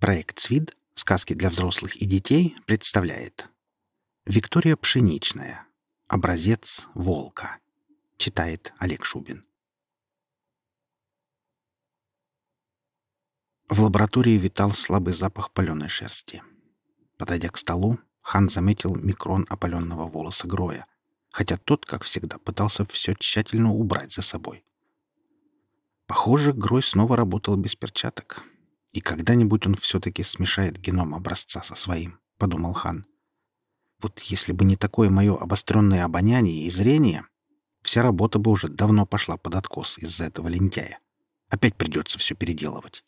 Проект «Свид. Сказки для взрослых и детей» представляет Виктория Пшеничная. Образец волка. Читает Олег Шубин. В лаборатории витал слабый запах паленой шерсти. Подойдя к столу, хан заметил микрон опаленного волоса Гроя, хотя тот, как всегда, пытался все тщательно убрать за собой. Похоже, Грой снова работал без перчаток — и когда-нибудь он все-таки смешает геном образца со своим, — подумал хан. Вот если бы не такое мое обостренное обоняние и зрение, вся работа бы уже давно пошла под откос из-за этого лентяя. Опять придется все переделывать.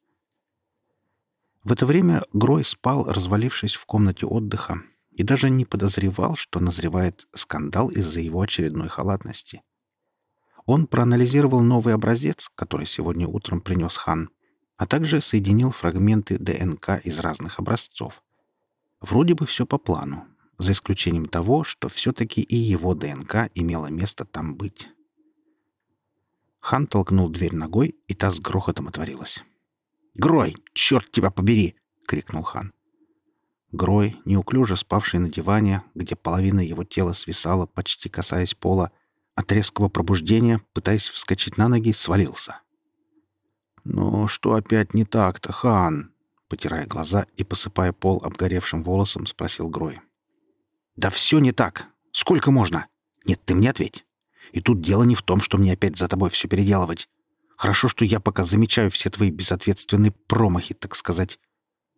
В это время Грой спал, развалившись в комнате отдыха, и даже не подозревал, что назревает скандал из-за его очередной халатности. Он проанализировал новый образец, который сегодня утром принес хан, а также соединил фрагменты ДНК из разных образцов. Вроде бы все по плану, за исключением того, что все-таки и его ДНК имело место там быть. Хан толкнул дверь ногой, и та с грохотом отворилась. «Грой, черт тебя побери!» — крикнул хан. Грой, неуклюже спавший на диване, где половина его тела свисала, почти касаясь пола, от резкого пробуждения, пытаясь вскочить на ноги, свалился. «Ну, что опять не так-то, хан?» Потирая глаза и посыпая пол обгоревшим волосом, спросил Грой. «Да все не так. Сколько можно? Нет, ты мне ответь. И тут дело не в том, что мне опять за тобой все переделывать. Хорошо, что я пока замечаю все твои безответственные промахи, так сказать.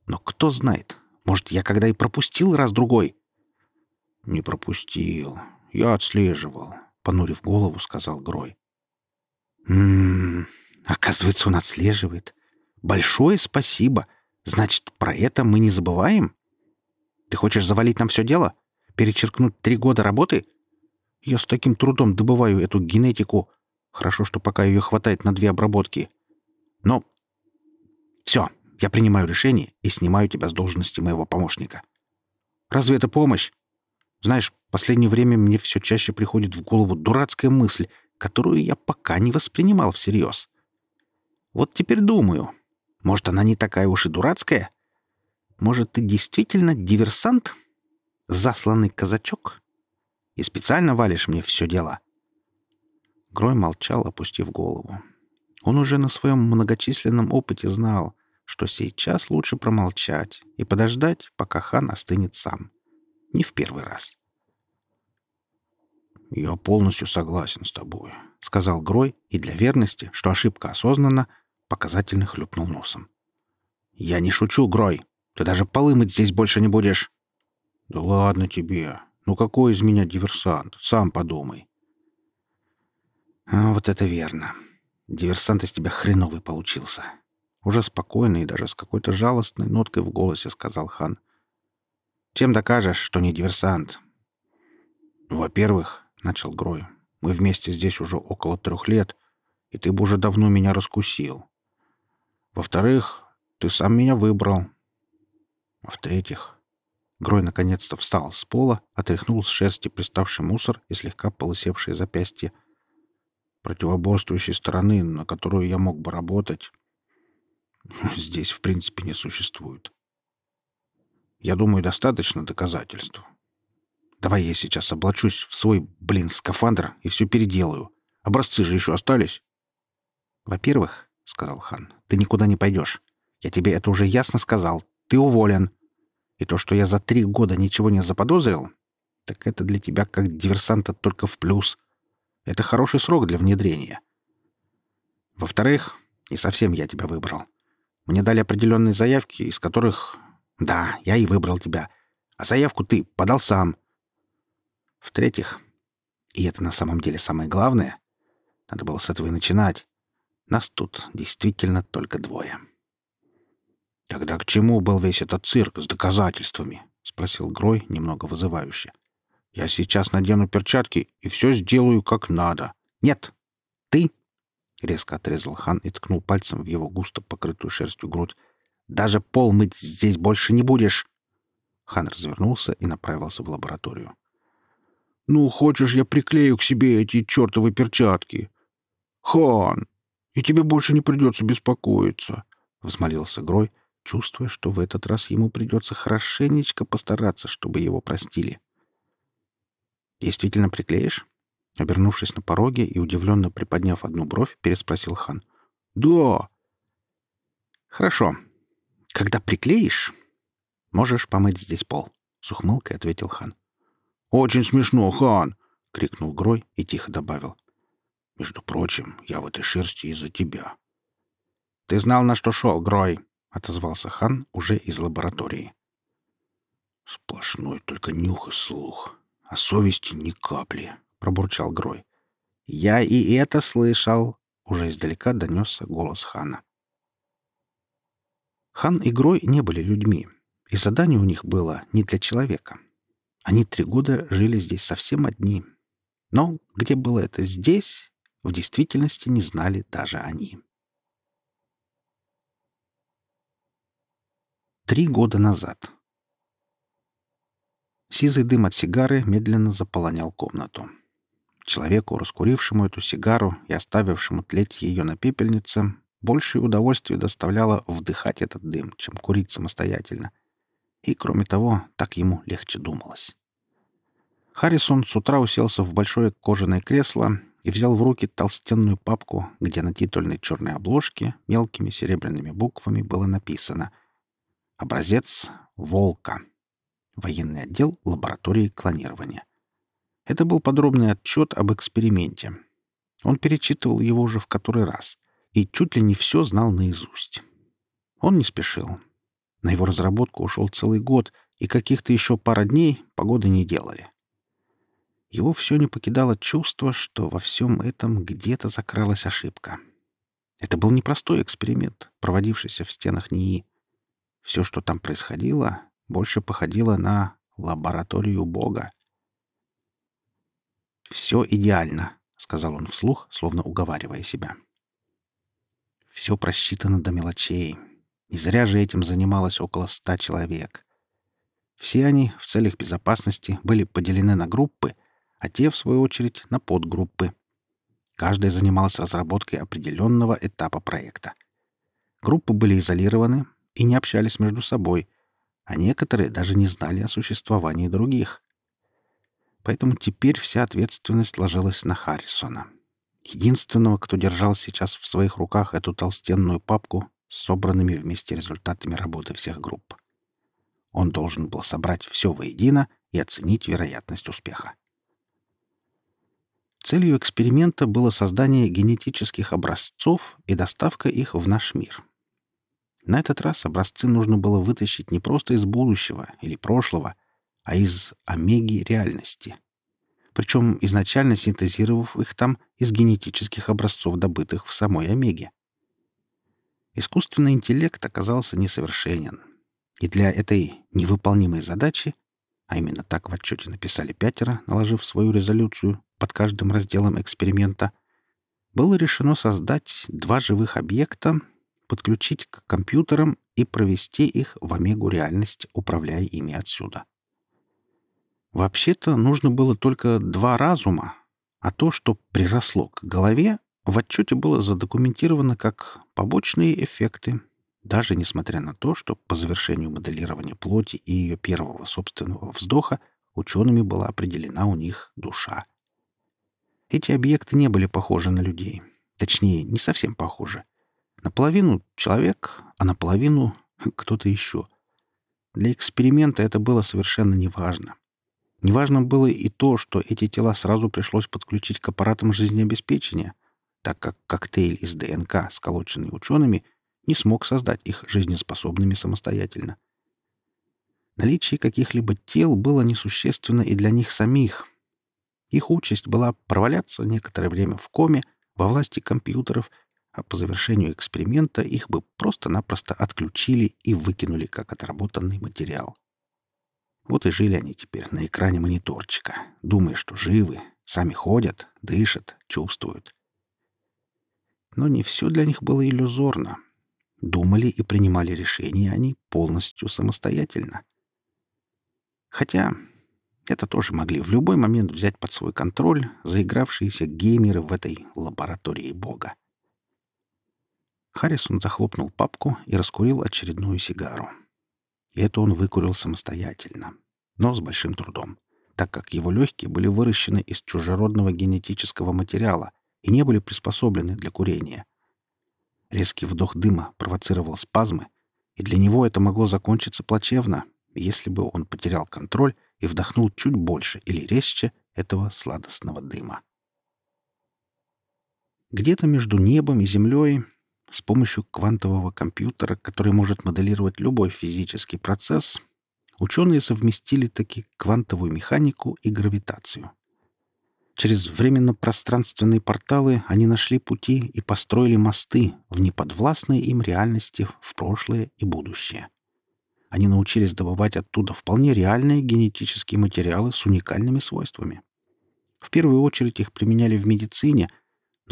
Но кто знает, может, я когда и пропустил раз-другой?» «Не пропустил. Я отслеживал», — понурив голову, сказал Грой. «М-м-м...» Оказывается, он отслеживает. Большое спасибо. Значит, про это мы не забываем? Ты хочешь завалить нам все дело? Перечеркнуть три года работы? Я с таким трудом добываю эту генетику. Хорошо, что пока ее хватает на две обработки. Но все, я принимаю решение и снимаю тебя с должности моего помощника. Разве это помощь? Знаешь, в последнее время мне все чаще приходит в голову дурацкая мысль, которую я пока не воспринимал всерьез. Вот теперь думаю, может, она не такая уж и дурацкая? Может, ты действительно диверсант? Засланный казачок? И специально валишь мне все дело?» Грой молчал, опустив голову. Он уже на своем многочисленном опыте знал, что сейчас лучше промолчать и подождать, пока хан остынет сам. Не в первый раз. «Я полностью согласен с тобой», — сказал Грой, и для верности, что ошибка осознанна, показательно хлюпнул носом. «Я не шучу, Грой. Ты даже полы мыть здесь больше не будешь». «Да ладно тебе. Ну какой из меня диверсант? Сам подумай». А вот это верно. Диверсант из тебя хреновый получился. Уже спокойно и даже с какой-то жалостной ноткой в голосе сказал хан. Чем докажешь, что не диверсант? Во-первых, начал Грой, мы вместе здесь уже около трех лет, и ты бы уже давно меня раскусил. Во-вторых, ты сам меня выбрал. В-третьих, Грой наконец-то встал с пола, отряхнул с шерсти приставший мусор и слегка полысевшие запястья. Противоборствующей стороны, на которую я мог бы работать, здесь, в принципе, не существует. Я думаю, достаточно доказательств. Давай я сейчас облачусь в свой, блин, скафандр и все переделаю. Образцы же еще остались. Во-первых, — сказал хан. «Ты никуда не пойдешь. Я тебе это уже ясно сказал. Ты уволен. И то, что я за три года ничего не заподозрил, так это для тебя как диверсанта только в плюс. Это хороший срок для внедрения. Во-вторых, не совсем я тебя выбрал. Мне дали определенные заявки, из которых... Да, я и выбрал тебя. А заявку ты подал сам. В-третьих, и это на самом деле самое главное, надо было с этого и начинать, нас тут действительно только двое. «Тогда к чему был весь этот цирк с доказательствами?» — спросил Грой немного вызывающе. «Я сейчас надену перчатки и все сделаю как надо». «Нет! Ты!» — резко отрезал хан и ткнул пальцем в его густо покрытую шерстью грудь. «Даже пол мыть здесь больше не будешь!» Хан развернулся и направился в лабораторию. «Ну, хочешь, я приклею к себе эти чертовы перчатки?» «Хан, и тебе больше не придется беспокоиться», — взмолился Грой чувствуя, что в этот раз ему придется хорошенечко постараться, чтобы его простили. «Действительно приклеишь?» Обернувшись на пороге и удивленно приподняв одну бровь, переспросил хан. «Да!» «Хорошо. Когда приклеишь, можешь помыть здесь пол», — с ухмылкой ответил хан. «Очень смешно, хан!» — крикнул Грой и тихо добавил. «Между прочим, я в этой шерсти из-за тебя». «Ты знал, на что шел, Грой!» — отозвался хан уже из лаборатории. «Сплошной только нюх и слух, а совести ни капли», — пробурчал Грой. «Я и это слышал!» — уже издалека донесся голос хана. Хан и Грой не были людьми, и задание у них было не для человека. Они три года жили здесь совсем одни. Но где было это здесь, в действительности не знали даже они. Три года назад. Сизый дым от сигары медленно заполонял комнату. Человеку, раскурившему эту сигару и оставившему тлеть ее на пепельнице, большее удовольствие доставляло вдыхать этот дым, чем курить самостоятельно. И, кроме того, так ему легче думалось. Харрисон с утра уселся в большое кожаное кресло и взял в руки толстенную папку, где на титульной черной обложке мелкими серебряными буквами было написано — Образец «Волка». Военный отдел лаборатории клонирования. Это был подробный отчет об эксперименте. Он перечитывал его уже в который раз и чуть ли не все знал наизусть. Он не спешил. На его разработку ушел целый год, и каких-то еще пара дней погоды не делали. Его все не покидало чувство, что во всем этом где-то закралась ошибка. Это был непростой эксперимент, проводившийся в стенах НИИ. Все, что там происходило, больше походило на лабораторию Бога. «Все идеально», — сказал он вслух, словно уговаривая себя. «Все просчитано до мелочей. Не зря же этим занималось около ста человек. Все они в целях безопасности были поделены на группы, а те, в свою очередь, на подгруппы. Каждая занималась разработкой определенного этапа проекта. Группы были изолированы, и не общались между собой, а некоторые даже не знали о существовании других. Поэтому теперь вся ответственность ложилась на Харрисона. Единственного, кто держал сейчас в своих руках эту толстенную папку с собранными вместе результатами работы всех групп. Он должен был собрать все воедино и оценить вероятность успеха. Целью эксперимента было создание генетических образцов и доставка их в наш мир. На этот раз образцы нужно было вытащить не просто из будущего или прошлого, а из омеги реальности. Причем изначально синтезировав их там из генетических образцов, добытых в самой омеге. Искусственный интеллект оказался несовершенен. И для этой невыполнимой задачи, а именно так в отчете написали пятеро, наложив свою резолюцию под каждым разделом эксперимента, было решено создать два живых объекта подключить к компьютерам и провести их в омегу реальность, управляя ими отсюда. Вообще-то нужно было только два разума, а то, что приросло к голове, в отчете было задокументировано как побочные эффекты, даже несмотря на то, что по завершению моделирования плоти и ее первого собственного вздоха учеными была определена у них душа. Эти объекты не были похожи на людей. Точнее, не совсем похожи. Наполовину человек, а наполовину кто-то еще. Для эксперимента это было совершенно неважно. Неважно было и то, что эти тела сразу пришлось подключить к аппаратам жизнеобеспечения, так как коктейль из ДНК, сколоченный учеными, не смог создать их жизнеспособными самостоятельно. Наличие каких-либо тел было несущественно и для них самих. Их участь была проваляться некоторое время в коме во власти компьютеров а по завершению эксперимента их бы просто-напросто отключили и выкинули как отработанный материал. Вот и жили они теперь на экране мониторчика, думая, что живы, сами ходят, дышат, чувствуют. Но не все для них было иллюзорно. Думали и принимали решения они полностью самостоятельно. Хотя это тоже могли в любой момент взять под свой контроль заигравшиеся геймеры в этой лаборатории Бога. Харрисон захлопнул папку и раскурил очередную сигару. И это он выкурил самостоятельно, но с большим трудом, так как его легкие были выращены из чужеродного генетического материала и не были приспособлены для курения. Резкий вдох дыма провоцировал спазмы, и для него это могло закончиться плачевно, если бы он потерял контроль и вдохнул чуть больше или резче этого сладостного дыма. Где-то между небом и землей с помощью квантового компьютера, который может моделировать любой физический процесс, ученые совместили таки квантовую механику и гравитацию. Через временно-пространственные порталы они нашли пути и построили мосты в неподвластные им реальности в прошлое и будущее. Они научились добывать оттуда вполне реальные генетические материалы с уникальными свойствами. В первую очередь их применяли в медицине —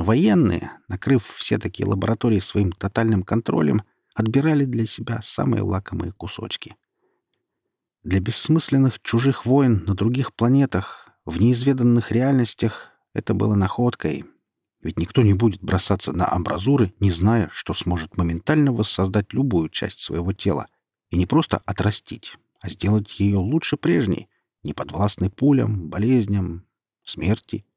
но военные, накрыв все такие лаборатории своим тотальным контролем, отбирали для себя самые лакомые кусочки. Для бессмысленных чужих войн на других планетах, в неизведанных реальностях, это было находкой. Ведь никто не будет бросаться на амбразуры, не зная, что сможет моментально воссоздать любую часть своего тела. И не просто отрастить, а сделать ее лучше прежней, не подвластной пулям, болезням, смерти —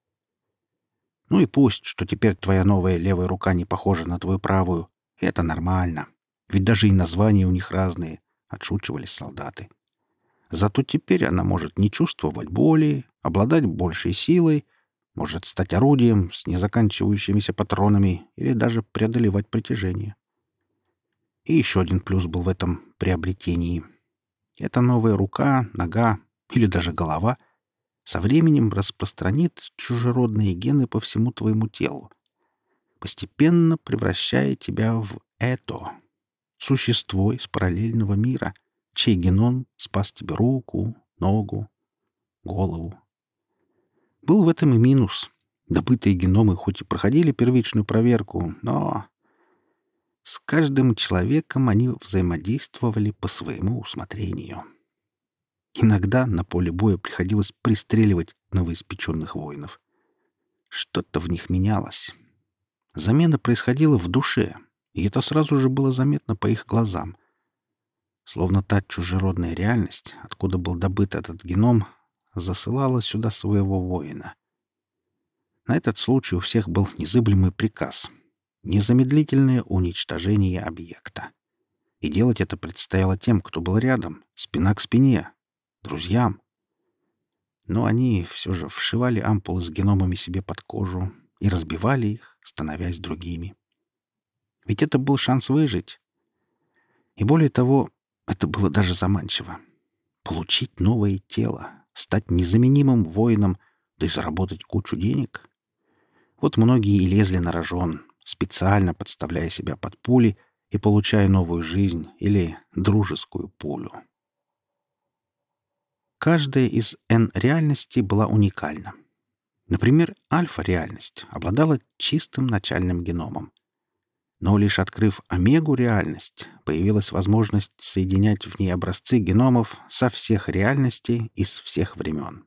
ну и пусть, что теперь твоя новая левая рука не похожа на твою правую. Это нормально. Ведь даже и названия у них разные, — отшучивались солдаты. Зато теперь она может не чувствовать боли, обладать большей силой, может стать орудием с незаканчивающимися патронами или даже преодолевать притяжение. И еще один плюс был в этом приобретении. Эта новая рука, нога или даже голова — со временем распространит чужеродные гены по всему твоему телу, постепенно превращая тебя в это, существо из параллельного мира, чей геном спас тебе руку, ногу, голову. Был в этом и минус. Добытые геномы хоть и проходили первичную проверку, но с каждым человеком они взаимодействовали по своему усмотрению. Иногда на поле боя приходилось пристреливать новоиспеченных воинов. Что-то в них менялось. Замена происходила в душе, и это сразу же было заметно по их глазам. Словно та чужеродная реальность, откуда был добыт этот геном, засылала сюда своего воина. На этот случай у всех был незыблемый приказ — незамедлительное уничтожение объекта. И делать это предстояло тем, кто был рядом, спина к спине, друзьям. Но они все же вшивали ампулы с геномами себе под кожу и разбивали их, становясь другими. Ведь это был шанс выжить. И более того, это было даже заманчиво. Получить новое тело, стать незаменимым воином, да и заработать кучу денег. Вот многие и лезли на рожон, специально подставляя себя под пули и получая новую жизнь или дружескую пулю. Каждая из N-реальностей была уникальна. Например, альфа-реальность обладала чистым начальным геномом. Но лишь открыв омегу-реальность, появилась возможность соединять в ней образцы геномов со всех реальностей из всех времен.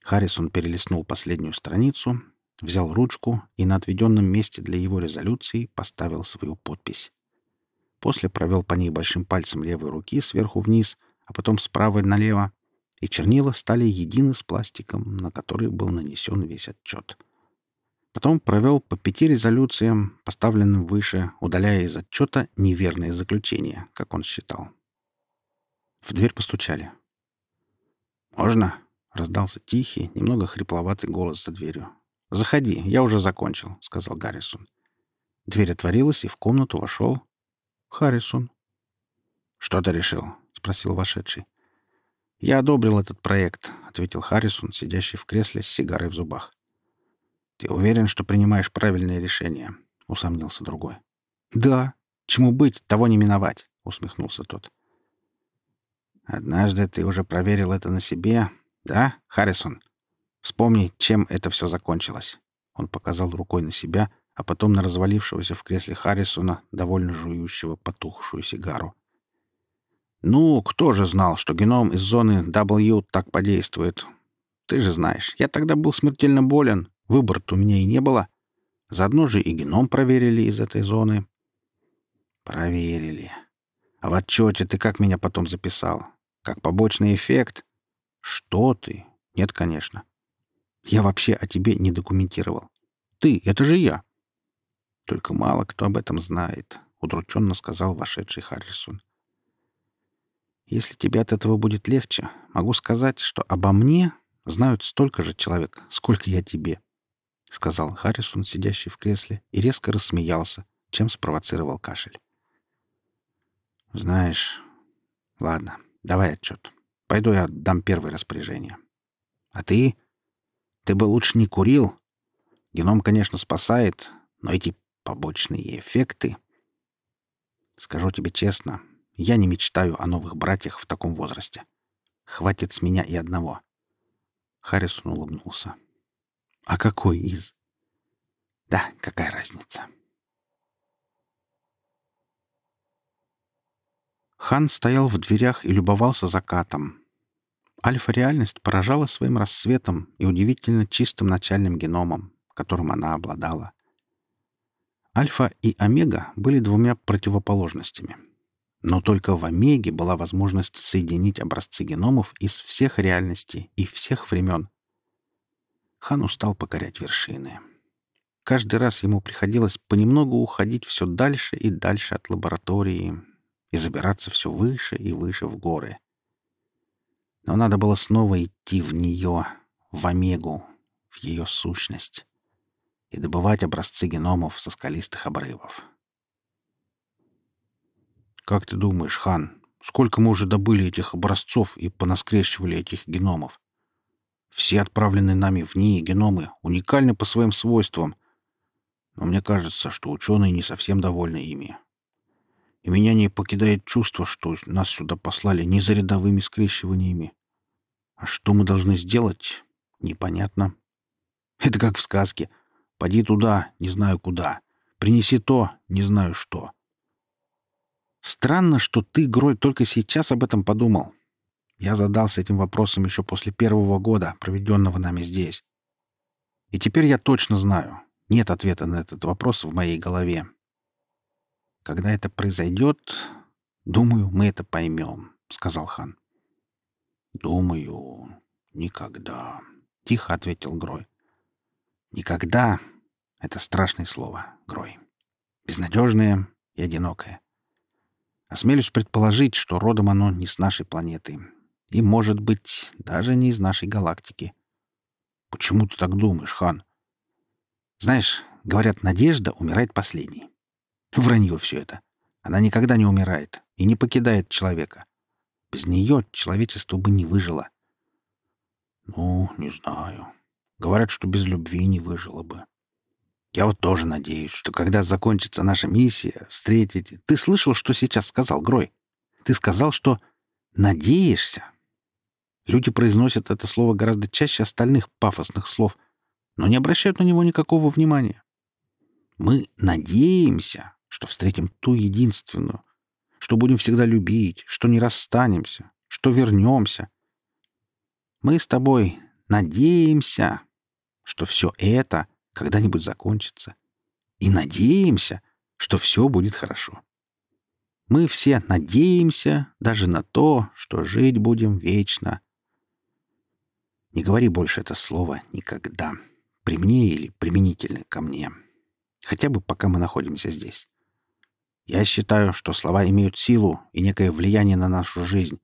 Харрисон перелистнул последнюю страницу, взял ручку и на отведенном месте для его резолюции поставил свою подпись. После провел по ней большим пальцем левой руки сверху вниз — а потом справа налево, и чернила стали едины с пластиком, на который был нанесен весь отчет. Потом провел по пяти резолюциям, поставленным выше, удаляя из отчета неверные заключения, как он считал. В дверь постучали. «Можно?» — раздался тихий, немного хрипловатый голос за дверью. «Заходи, я уже закончил», — сказал Гаррисон. Дверь отворилась, и в комнату вошел Харрисон. «Что ты решил?» — спросил вошедший. «Я одобрил этот проект», — ответил Харрисон, сидящий в кресле с сигарой в зубах. «Ты уверен, что принимаешь правильное решение?» — усомнился другой. «Да. Чему быть, того не миновать», — усмехнулся тот. «Однажды ты уже проверил это на себе, да, Харрисон? Вспомни, чем это все закончилось». Он показал рукой на себя, а потом на развалившегося в кресле Харрисона, довольно жующего потухшую сигару. Ну, кто же знал, что геном из зоны W так подействует? Ты же знаешь, я тогда был смертельно болен, выбора-то у меня и не было. Заодно же и геном проверили из этой зоны. Проверили. А в отчете ты как меня потом записал? Как побочный эффект? Что ты? Нет, конечно. Я вообще о тебе не документировал. Ты — это же я. Только мало кто об этом знает, — удрученно сказал вошедший Харрисон. Если тебе от этого будет легче, могу сказать, что обо мне знают столько же человек, сколько я тебе, — сказал Харрисон, сидящий в кресле, и резко рассмеялся, чем спровоцировал кашель. Знаешь... Ладно, давай отчет. Пойду я дам первое распоряжение. А ты? Ты бы лучше не курил. Геном, конечно, спасает, но эти побочные эффекты... Скажу тебе честно, я не мечтаю о новых братьях в таком возрасте. Хватит с меня и одного. Харрисон улыбнулся. А какой из? Да, какая разница? Хан стоял в дверях и любовался закатом. Альфа-реальность поражала своим рассветом и удивительно чистым начальным геномом, которым она обладала. Альфа и Омега были двумя противоположностями. Но только в Омеге была возможность соединить образцы геномов из всех реальностей и всех времен. Хан устал покорять вершины. Каждый раз ему приходилось понемногу уходить все дальше и дальше от лаборатории, и забираться все выше и выше в горы. Но надо было снова идти в нее, в Омегу, в ее сущность, и добывать образцы геномов со скалистых обрывов. «Как ты думаешь, Хан, сколько мы уже добыли этих образцов и понаскрещивали этих геномов? Все отправленные нами в НИИ геномы уникальны по своим свойствам, но мне кажется, что ученые не совсем довольны ими и меня не покидает чувство, что нас сюда послали не за рядовыми скрещиваниями. А что мы должны сделать, непонятно. Это как в сказке. Поди туда, не знаю куда. Принеси то, не знаю что. Странно, что ты, Грой, только сейчас об этом подумал. Я задался этим вопросом еще после первого года, проведенного нами здесь. И теперь я точно знаю. Нет ответа на этот вопрос в моей голове. Когда это произойдет, думаю, мы это поймем, — сказал хан. Думаю, никогда, — тихо ответил Грой. Никогда — это страшное слово, Грой. Безнадежное и одинокое. Осмелюсь предположить, что родом оно не с нашей планеты. И, может быть, даже не из нашей галактики. Почему ты так думаешь, хан? Знаешь, говорят, надежда умирает последней. Вранье все это. Она никогда не умирает и не покидает человека. Без нее человечество бы не выжило. Ну, не знаю. Говорят, что без любви не выжило бы. Я вот тоже надеюсь, что когда закончится наша миссия, встретить... Ты слышал, что сейчас сказал Грой? Ты сказал, что надеешься. Люди произносят это слово гораздо чаще остальных пафосных слов, но не обращают на него никакого внимания. Мы надеемся, что встретим ту единственную, что будем всегда любить, что не расстанемся, что вернемся. Мы с тобой надеемся, что все это когда-нибудь закончится, и надеемся, что все будет хорошо. Мы все надеемся даже на то, что жить будем вечно. Не говори больше это слово никогда, при мне или применительно ко мне. Хотя бы пока мы находимся здесь. Я считаю, что слова имеют силу и некое влияние на нашу жизнь.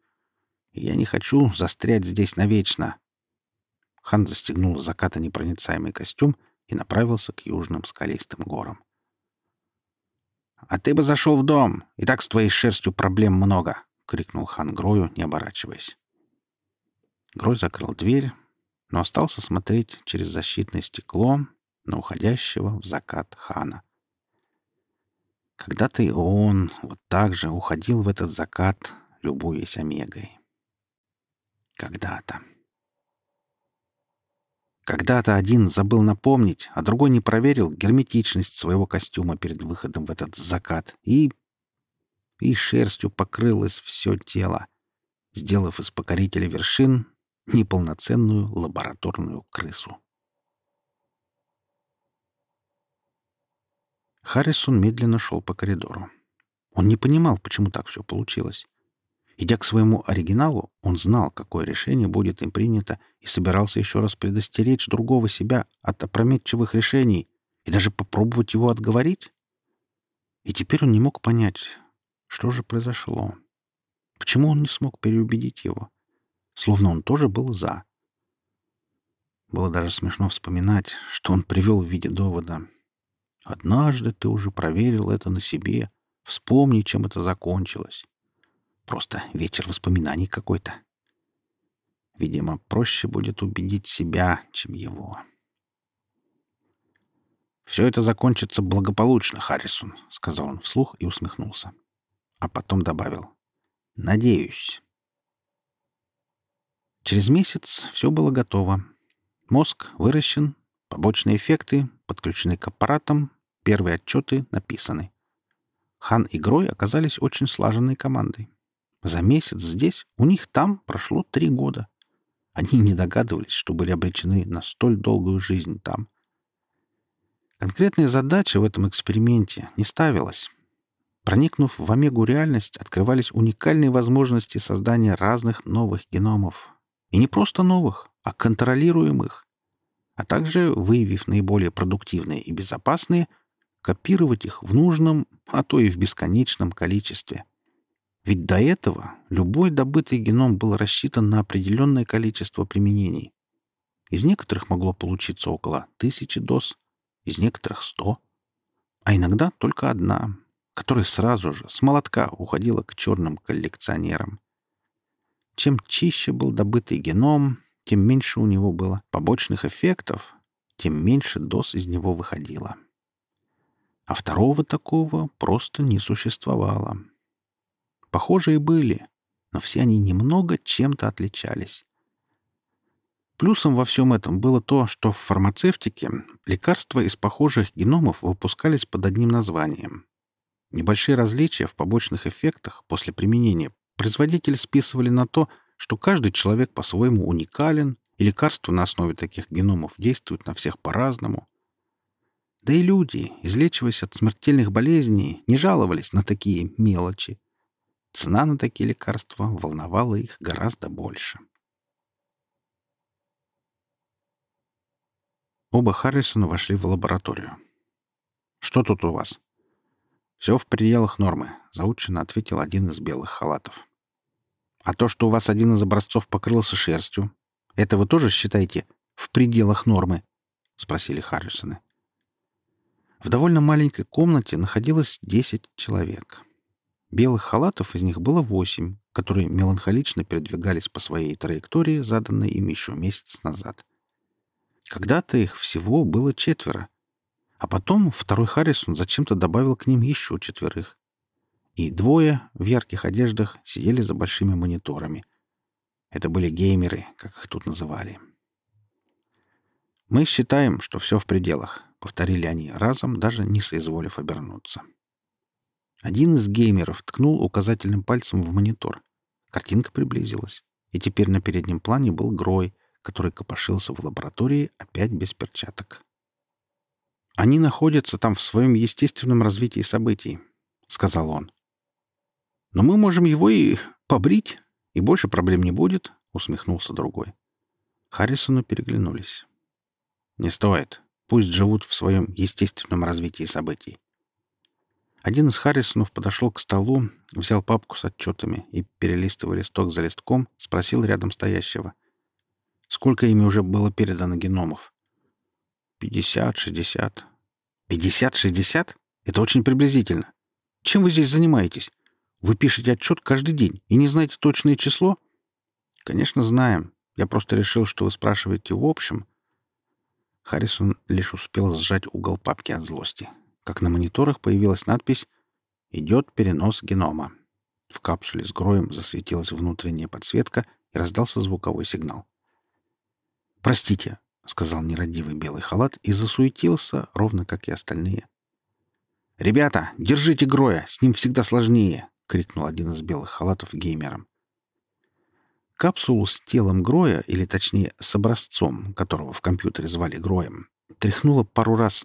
И я не хочу застрять здесь навечно. Хан застегнул заката непроницаемый костюм и направился к южным скалистым горам. «А ты бы зашел в дом, и так с твоей шерстью проблем много!» — крикнул хан Грою, не оборачиваясь. Грой закрыл дверь, но остался смотреть через защитное стекло на уходящего в закат хана. Когда-то и он вот так же уходил в этот закат, любуясь Омегой. Когда-то. Когда-то один забыл напомнить, а другой не проверил герметичность своего костюма перед выходом в этот закат и... и шерстью покрылось все тело, сделав из покорителя вершин неполноценную лабораторную крысу. Харрисон медленно шел по коридору. Он не понимал, почему так все получилось. Идя к своему оригиналу, он знал, какое решение будет им принято, и собирался еще раз предостеречь другого себя от опрометчивых решений и даже попробовать его отговорить. И теперь он не мог понять, что же произошло. Почему он не смог переубедить его? Словно он тоже был «за». Было даже смешно вспоминать, что он привел в виде довода. «Однажды ты уже проверил это на себе. Вспомни, чем это закончилось». Просто вечер воспоминаний какой-то. Видимо, проще будет убедить себя, чем его. «Все это закончится благополучно, Харрисон», — сказал он вслух и усмехнулся. А потом добавил. «Надеюсь». Через месяц все было готово. Мозг выращен, побочные эффекты подключены к аппаратам, первые отчеты написаны. Хан и Грой оказались очень слаженной командой. За месяц здесь, у них там прошло три года. Они не догадывались, что были обречены на столь долгую жизнь там. Конкретная задача в этом эксперименте не ставилась. Проникнув в омегу реальность, открывались уникальные возможности создания разных новых геномов. И не просто новых, а контролируемых. А также, выявив наиболее продуктивные и безопасные, копировать их в нужном, а то и в бесконечном количестве. Ведь до этого любой добытый геном был рассчитан на определенное количество применений. Из некоторых могло получиться около тысячи доз, из некоторых — сто, а иногда только одна, которая сразу же с молотка уходила к черным коллекционерам. Чем чище был добытый геном, тем меньше у него было побочных эффектов, тем меньше доз из него выходило. А второго такого просто не существовало. Похожие были, но все они немного чем-то отличались. Плюсом во всем этом было то, что в фармацевтике лекарства из похожих геномов выпускались под одним названием. Небольшие различия в побочных эффектах после применения производители списывали на то, что каждый человек по-своему уникален, и лекарства на основе таких геномов действуют на всех по-разному. Да и люди, излечиваясь от смертельных болезней, не жаловались на такие мелочи. Цена на такие лекарства волновала их гораздо больше. Оба Харрисона вошли в лабораторию. «Что тут у вас?» «Все в пределах нормы», — заученно ответил один из белых халатов. «А то, что у вас один из образцов покрылся шерстью, это вы тоже считаете в пределах нормы?» — спросили Харрисоны. В довольно маленькой комнате находилось десять человек. Белых халатов из них было восемь, которые меланхолично передвигались по своей траектории, заданной им еще месяц назад. Когда-то их всего было четверо, а потом второй Харрисон зачем-то добавил к ним еще четверых. И двое в ярких одеждах сидели за большими мониторами. Это были геймеры, как их тут называли. «Мы считаем, что все в пределах», — повторили они разом, даже не соизволив обернуться. Один из геймеров ткнул указательным пальцем в монитор. Картинка приблизилась, и теперь на переднем плане был Грой, который копошился в лаборатории опять без перчаток. «Они находятся там в своем естественном развитии событий», — сказал он. «Но мы можем его и побрить, и больше проблем не будет», — усмехнулся другой. Харрисону переглянулись. «Не стоит. Пусть живут в своем естественном развитии событий. Один из Харрисонов подошел к столу, взял папку с отчетами и, перелистывая листок за листком, спросил рядом стоящего. Сколько ими уже было передано геномов? «Пятьдесят, шестьдесят». «Пятьдесят, шестьдесят? Это очень приблизительно. Чем вы здесь занимаетесь? Вы пишете отчет каждый день и не знаете точное число?» «Конечно, знаем. Я просто решил, что вы спрашиваете в общем». Харрисон лишь успел сжать угол папки от злости как на мониторах появилась надпись «Идет перенос генома». В капсуле с гроем засветилась внутренняя подсветка и раздался звуковой сигнал. «Простите», — сказал нерадивый белый халат и засуетился, ровно как и остальные. «Ребята, держите Гроя, с ним всегда сложнее!» — крикнул один из белых халатов геймерам. Капсулу с телом Гроя, или точнее с образцом, которого в компьютере звали Гроем, тряхнуло пару раз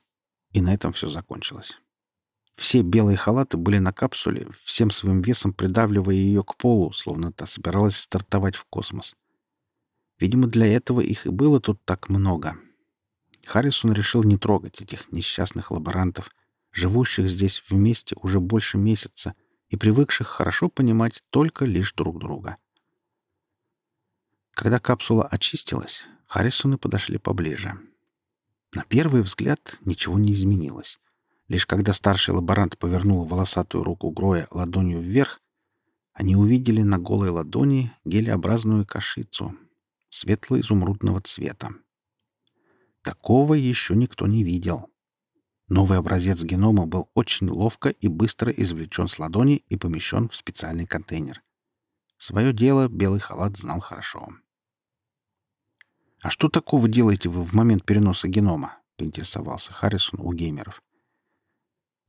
и на этом все закончилось. Все белые халаты были на капсуле, всем своим весом придавливая ее к полу, словно та собиралась стартовать в космос. Видимо, для этого их и было тут так много. Харрисон решил не трогать этих несчастных лаборантов, живущих здесь вместе уже больше месяца и привыкших хорошо понимать только лишь друг друга. Когда капсула очистилась, Харрисоны подошли поближе. На первый взгляд ничего не изменилось. Лишь когда старший лаборант повернул волосатую руку Гроя ладонью вверх, они увидели на голой ладони гелеобразную кашицу светло-изумрудного цвета. Такого еще никто не видел. Новый образец генома был очень ловко и быстро извлечен с ладони и помещен в специальный контейнер. Свое дело белый халат знал хорошо. «А что такого делаете вы в момент переноса генома?» — поинтересовался Харрисон у геймеров.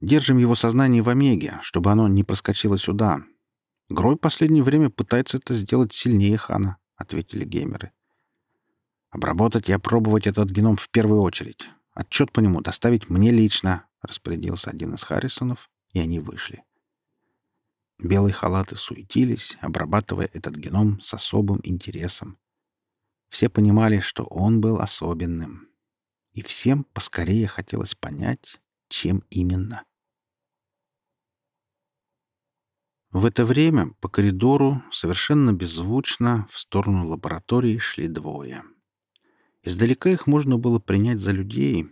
Держим его сознание в Омеге, чтобы оно не проскочило сюда. Грой последнее время пытается это сделать сильнее Хана, — ответили геймеры. Обработать и опробовать этот геном в первую очередь. Отчет по нему доставить мне лично, — распорядился один из Харрисонов, и они вышли. Белые халаты суетились, обрабатывая этот геном с особым интересом. Все понимали, что он был особенным. И всем поскорее хотелось понять, чем именно. В это время по коридору совершенно беззвучно в сторону лаборатории шли двое. Издалека их можно было принять за людей,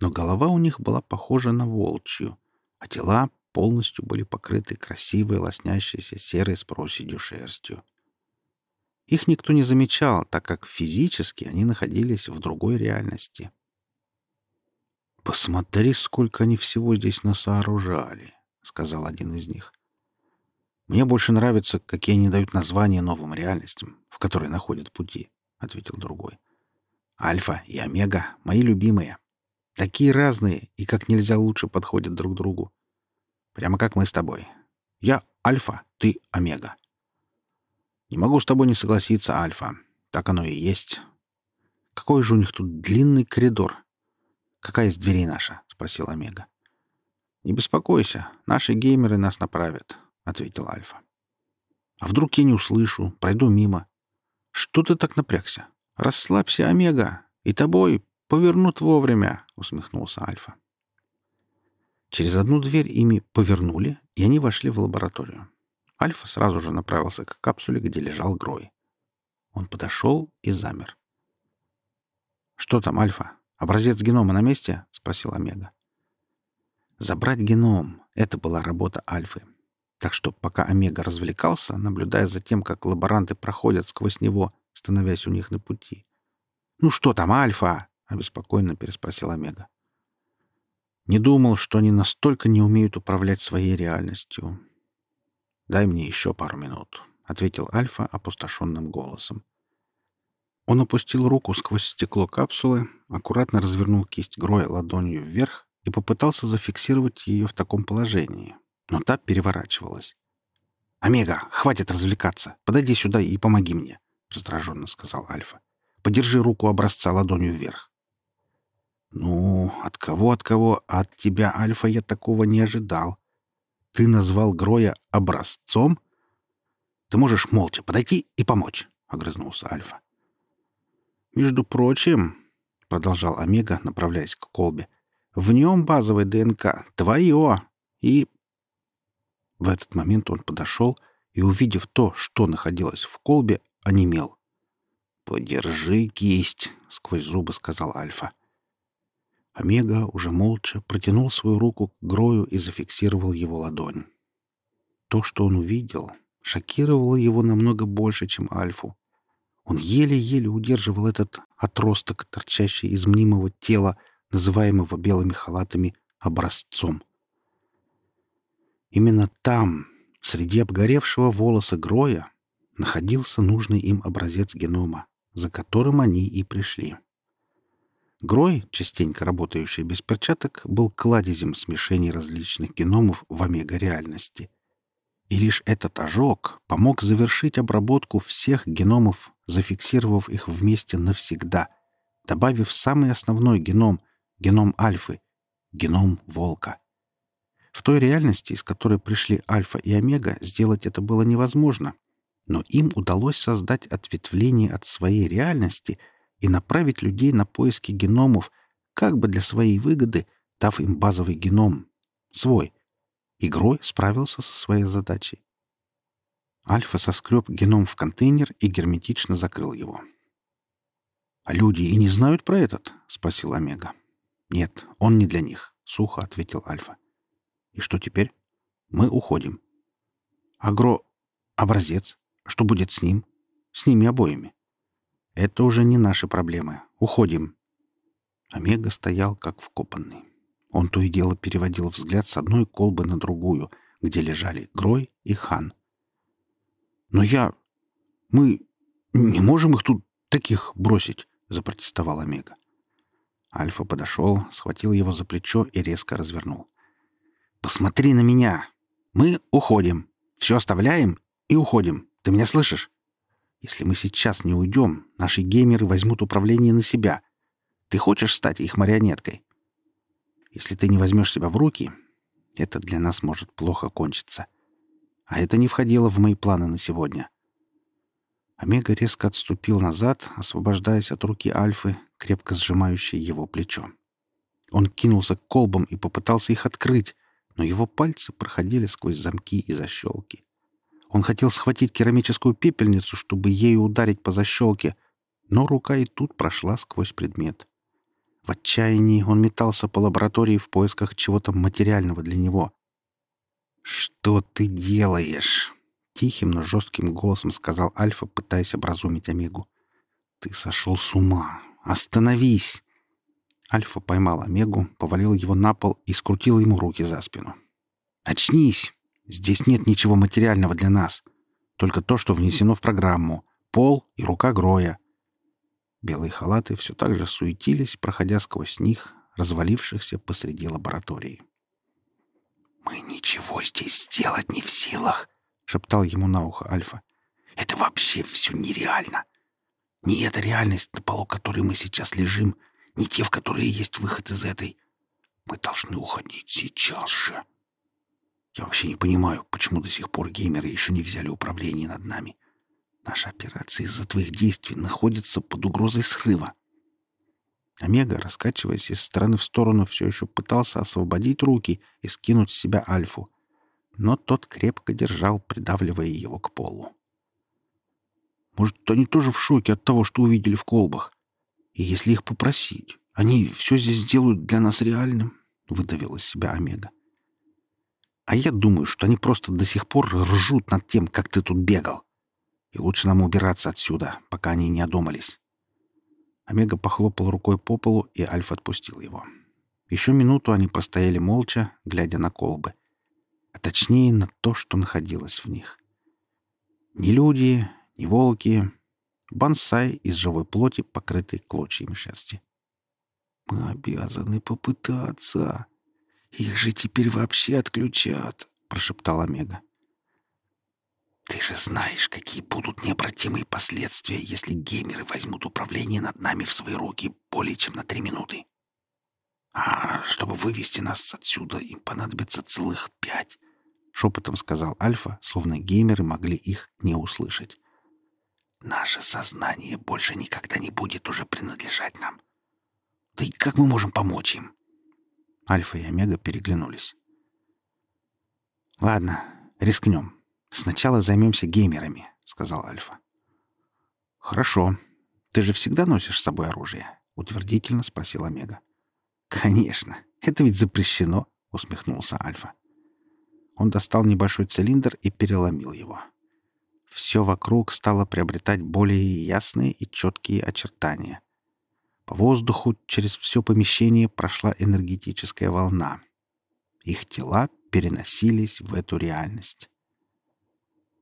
но голова у них была похожа на волчью, а тела полностью были покрыты красивой лоснящейся серой с проседью шерстью. Их никто не замечал, так как физически они находились в другой реальности. «Посмотри, сколько они всего здесь насооружали», — сказал один из них. «Мне больше нравится, какие они дают названия новым реальностям, в которые находят пути», — ответил другой. «Альфа и Омега — мои любимые. Такие разные и как нельзя лучше подходят друг другу. Прямо как мы с тобой. Я Альфа, ты Омега. Не могу с тобой не согласиться, Альфа. Так оно и есть. Какой же у них тут длинный коридор. Какая из дверей наша? — спросил Омега. Не беспокойся, наши геймеры нас направят. — ответил Альфа. «А вдруг я не услышу, пройду мимо? Что ты так напрягся? Расслабься, Омега, и тобой повернут вовремя», — усмехнулся Альфа. Через одну дверь ими повернули, и они вошли в лабораторию. Альфа сразу же направился к капсуле, где лежал Грой. Он подошел и замер. «Что там, Альфа? Образец генома на месте?» — спросил Омега. Забрать геном — это была работа Альфы. Так что пока Омега развлекался, наблюдая за тем, как лаборанты проходят сквозь него, становясь у них на пути. «Ну что там, Альфа?» — обеспокоенно переспросил Омега. «Не думал, что они настолько не умеют управлять своей реальностью. Дай мне еще пару минут», — ответил Альфа опустошенным голосом. Он опустил руку сквозь стекло капсулы, аккуратно развернул кисть Гроя ладонью вверх и попытался зафиксировать ее в таком положении, но та переворачивалась. «Омега, хватит развлекаться. Подойди сюда и помоги мне», — раздраженно сказал Альфа. «Подержи руку образца ладонью вверх». «Ну, от кого, от кого, от тебя, Альфа, я такого не ожидал. Ты назвал Гроя образцом? Ты можешь молча подойти и помочь», — огрызнулся Альфа. «Между прочим», — продолжал Омега, направляясь к колбе, — «в нем базовое ДНК твое и в этот момент он подошел и, увидев то, что находилось в колбе, онемел. «Подержи кисть», — сквозь зубы сказал Альфа. Омега уже молча протянул свою руку к Грою и зафиксировал его ладонь. То, что он увидел, шокировало его намного больше, чем Альфу. Он еле-еле удерживал этот отросток, торчащий из мнимого тела, называемого белыми халатами образцом. Именно там, среди обгоревшего волоса Гроя, находился нужный им образец генома, за которым они и пришли. Грой, частенько работающий без перчаток, был кладезем смешений различных геномов в омега-реальности. И лишь этот ожог помог завершить обработку всех геномов, зафиксировав их вместе навсегда, добавив самый основной геном — геном альфы, геном волка — В той реальности, из которой пришли Альфа и Омега, сделать это было невозможно. Но им удалось создать ответвление от своей реальности и направить людей на поиски геномов, как бы для своей выгоды, дав им базовый геном. Свой. Игрой справился со своей задачей. Альфа соскреб геном в контейнер и герметично закрыл его. «А люди и не знают про этот?» — спросил Омега. «Нет, он не для них», — сухо ответил Альфа. И что теперь? Мы уходим. Агро... Образец. Что будет с ним? С ними обоими. Это уже не наши проблемы. Уходим. Омега стоял как вкопанный. Он то и дело переводил взгляд с одной колбы на другую, где лежали Грой и Хан. «Но я... Мы не можем их тут таких бросить», — запротестовал Омега. Альфа подошел, схватил его за плечо и резко развернул. Посмотри на меня. Мы уходим. Все оставляем и уходим. Ты меня слышишь? Если мы сейчас не уйдем, наши геймеры возьмут управление на себя. Ты хочешь стать их марионеткой? Если ты не возьмешь себя в руки, это для нас может плохо кончиться. А это не входило в мои планы на сегодня. Омега резко отступил назад, освобождаясь от руки Альфы, крепко сжимающей его плечо. Он кинулся к колбам и попытался их открыть, но его пальцы проходили сквозь замки и защелки. Он хотел схватить керамическую пепельницу, чтобы ею ударить по защелке, но рука и тут прошла сквозь предмет. В отчаянии он метался по лаборатории в поисках чего-то материального для него. «Что ты делаешь?» — тихим, но жестким голосом сказал Альфа, пытаясь образумить Омегу. «Ты сошел с ума! Остановись!» Альфа поймал Омегу, повалил его на пол и скрутил ему руки за спину. «Очнись! Здесь нет ничего материального для нас. Только то, что внесено в программу. Пол и рука Гроя». Белые халаты все так же суетились, проходя сквозь них, развалившихся посреди лаборатории. «Мы ничего здесь сделать не в силах», — шептал ему на ухо Альфа. «Это вообще все нереально. Не эта реальность, на полу которой мы сейчас лежим, не те, в которые есть выход из этой. Мы должны уходить сейчас же. Я вообще не понимаю, почему до сих пор геймеры еще не взяли управление над нами. Наша операция из-за твоих действий находится под угрозой срыва. Омега, раскачиваясь из стороны в сторону, все еще пытался освободить руки и скинуть с себя Альфу. Но тот крепко держал, придавливая его к полу. Может, они тоже в шоке от того, что увидели в колбах? И если их попросить, они все здесь сделают для нас реальным, — выдавил из себя Омега. А я думаю, что они просто до сих пор ржут над тем, как ты тут бегал. И лучше нам убираться отсюда, пока они не одумались. Омега похлопал рукой по полу, и Альфа отпустил его. Еще минуту они простояли молча, глядя на колбы. А точнее, на то, что находилось в них. Ни люди, ни волки, Бонсай из живой плоти, покрытый клочьями шерсти. «Мы обязаны попытаться. Их же теперь вообще отключат», — прошептал Омега. «Ты же знаешь, какие будут необратимые последствия, если геймеры возьмут управление над нами в свои руки более чем на три минуты. А чтобы вывести нас отсюда, им понадобится целых пять», — шепотом сказал Альфа, словно геймеры могли их не услышать. Наше сознание больше никогда не будет уже принадлежать нам. Да и как мы можем помочь им? Альфа и Омега переглянулись. «Ладно, рискнем. Сначала займемся геймерами», — сказал Альфа. «Хорошо. Ты же всегда носишь с собой оружие?» — утвердительно спросил Омега. «Конечно. Это ведь запрещено», — усмехнулся Альфа. Он достал небольшой цилиндр и переломил его. Все вокруг стало приобретать более ясные и четкие очертания. По воздуху через все помещение прошла энергетическая волна. Их тела переносились в эту реальность.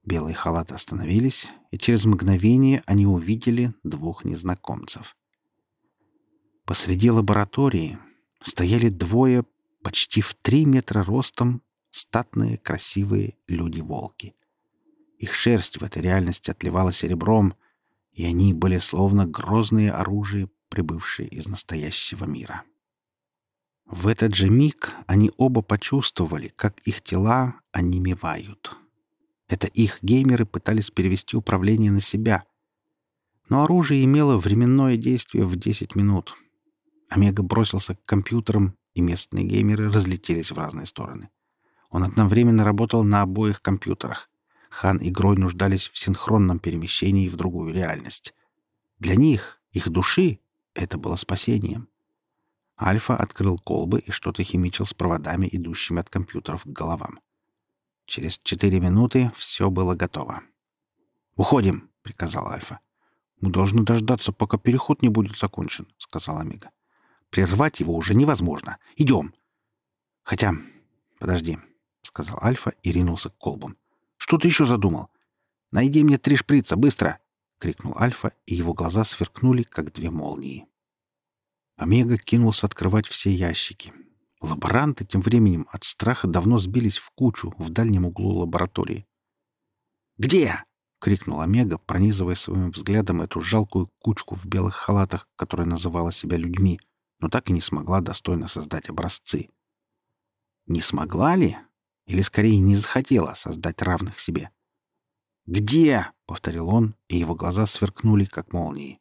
Белые халаты остановились, и через мгновение они увидели двух незнакомцев. Посреди лаборатории стояли двое почти в три метра ростом статные красивые люди-волки — их шерсть в этой реальности отливала серебром, и они были словно грозные оружия, прибывшие из настоящего мира. В этот же миг они оба почувствовали, как их тела онемевают. Это их геймеры пытались перевести управление на себя. Но оружие имело временное действие в 10 минут. Омега бросился к компьютерам, и местные геймеры разлетелись в разные стороны. Он одновременно работал на обоих компьютерах. Хан и Грой нуждались в синхронном перемещении в другую реальность. Для них, их души, это было спасением. Альфа открыл колбы и что-то химичил с проводами, идущими от компьютеров к головам. Через четыре минуты все было готово. «Уходим!» — приказал Альфа. «Мы должны дождаться, пока переход не будет закончен», — сказал Омега. «Прервать его уже невозможно. Идем!» «Хотя... Подожди», — сказал Альфа и ринулся к колбам. «Что ты еще задумал? Найди мне три шприца, быстро!» — крикнул Альфа, и его глаза сверкнули, как две молнии. Омега кинулся открывать все ящики. Лаборанты тем временем от страха давно сбились в кучу в дальнем углу лаборатории. «Где?» — крикнул Омега, пронизывая своим взглядом эту жалкую кучку в белых халатах, которая называла себя людьми, но так и не смогла достойно создать образцы. Не смогла ли? Или, скорее, не захотела создать равных себе? «Где?» — повторил он, и его глаза сверкнули, как молнии.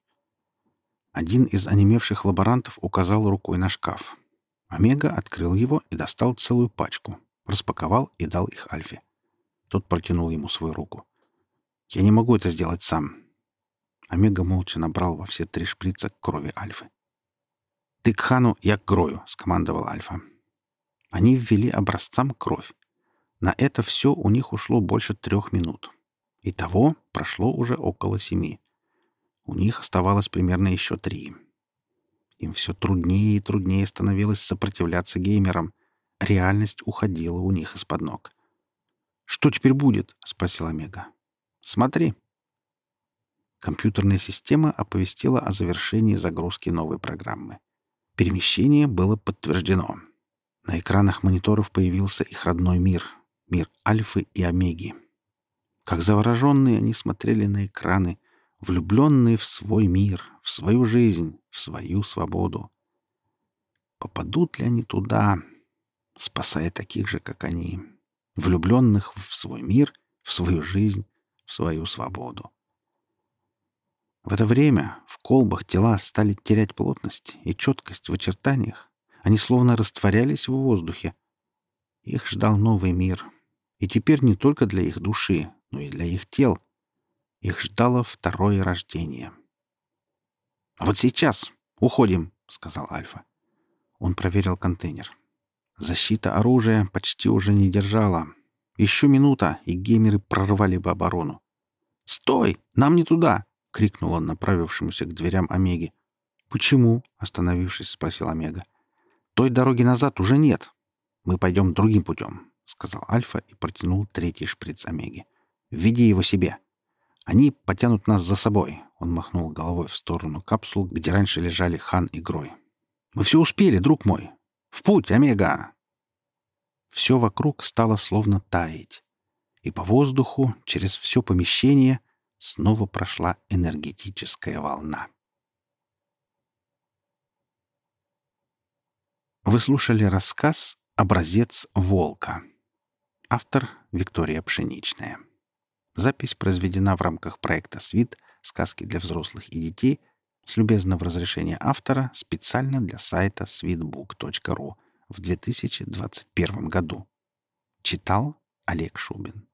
Один из онемевших лаборантов указал рукой на шкаф. Омега открыл его и достал целую пачку, распаковал и дал их Альфе. Тот протянул ему свою руку. «Я не могу это сделать сам». Омега молча набрал во все три шприца крови Альфы. «Ты к Хану, я к Грою», — скомандовал Альфа. Они ввели образцам кровь. На это все у них ушло больше трех минут. Итого прошло уже около семи. У них оставалось примерно еще три. Им все труднее и труднее становилось сопротивляться геймерам. Реальность уходила у них из-под ног. «Что теперь будет?» — спросил Омега. «Смотри». Компьютерная система оповестила о завершении загрузки новой программы. Перемещение было подтверждено. На экранах мониторов появился их родной мир — мир Альфы и Омеги. Как завороженные они смотрели на экраны, влюбленные в свой мир, в свою жизнь, в свою свободу. Попадут ли они туда, спасая таких же, как они, влюбленных в свой мир, в свою жизнь, в свою свободу? В это время в колбах тела стали терять плотность и четкость в очертаниях. Они словно растворялись в воздухе. Их ждал новый мир. И теперь не только для их души, но и для их тел — их ждало второе рождение. «А вот сейчас уходим», — сказал Альфа. Он проверил контейнер. Защита оружия почти уже не держала. Еще минута, и геймеры прорвали бы оборону. «Стой! Нам не туда!» — крикнул он направившемуся к дверям Омеги. «Почему?» — остановившись, спросил Омега. «Той дороги назад уже нет. Мы пойдем другим путем», — сказал Альфа и протянул третий шприц Омеги. «Введи его себе». Они потянут нас за собой. Он махнул головой в сторону капсул, где раньше лежали Хан и Грой. Мы все успели, друг мой. В путь, Омега! Все вокруг стало словно таять. И по воздуху, через все помещение, снова прошла энергетическая волна. Вы слушали рассказ «Образец волка». Автор Виктория Пшеничная. Запись произведена в рамках проекта «Свит. Сказки для взрослых и детей» с любезного разрешения автора специально для сайта sweetbook.ru в 2021 году. Читал Олег Шубин.